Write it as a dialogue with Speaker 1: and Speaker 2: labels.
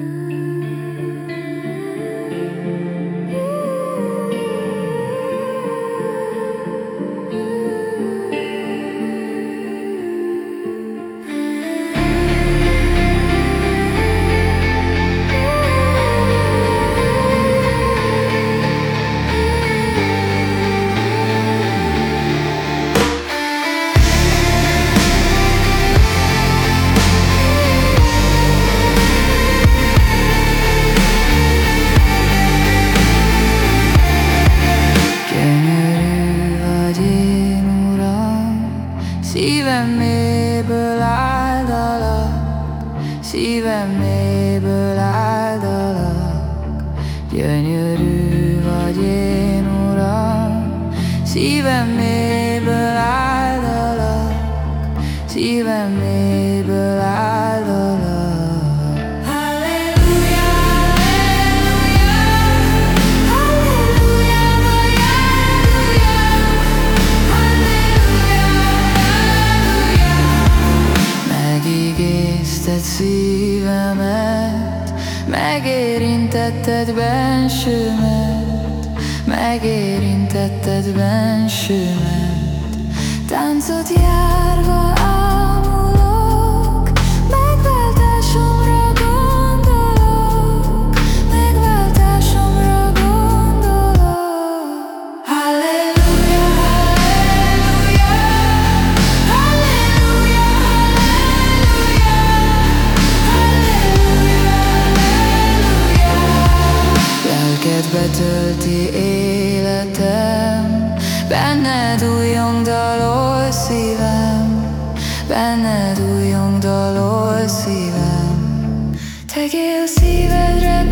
Speaker 1: Gyönyörű szívem mélyből áldalak, szívem mélyből áldalak. Gyönyörű vagy én, Uram, szívem mélyből áldalak, szívem mélyből megérintetted bensőmet, megérintetted bensőmet. Táncot járva Betölti életem, benned újjong dalol szívem, benned újjong dalol szívem. Tegyél szívedre